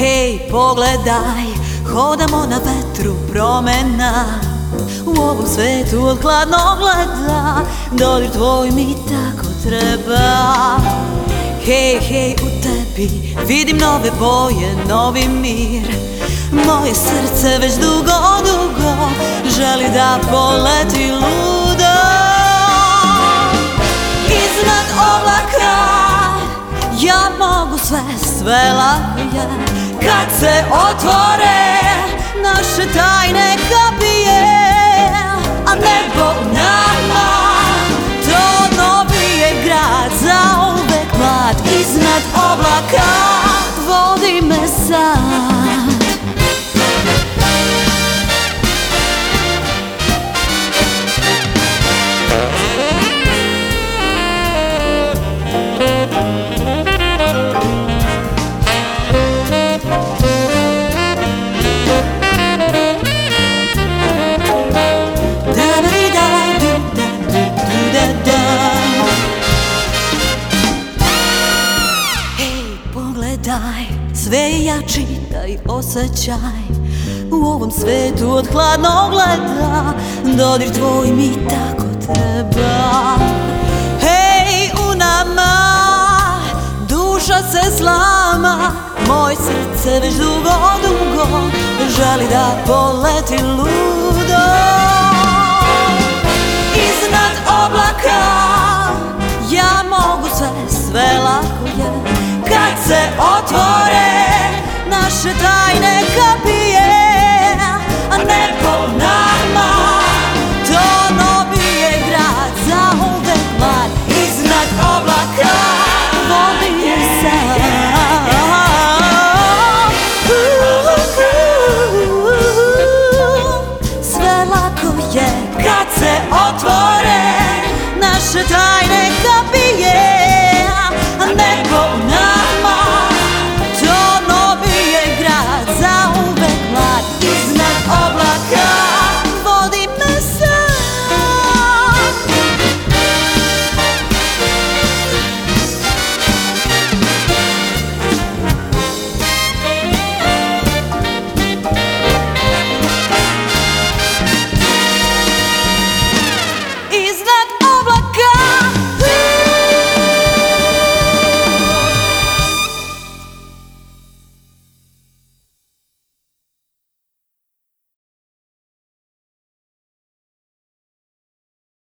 Hej, pogledaj, hodamo na vetru promena. U ovom svetu od hladnog leda Dodir tvoj mi tako treba. Hej, hej, u tebi vidim nove boje, novi mir. Moje srce već dugo, dugo želi da poleti ludo sve, sve lako je Kad se otvore naše tajne kapije pogledaj, sve jači taj osjećaj. U ovom svetu od hladnog leda Dodir tvoj mi tako treba. Hej, u nama duša se slama Moje srce već dugo, dugo Želi da poleti ludo se otvore naše tajne kapije A neko nama to nobije grad za uvek mar iznad oblaka Volim sam je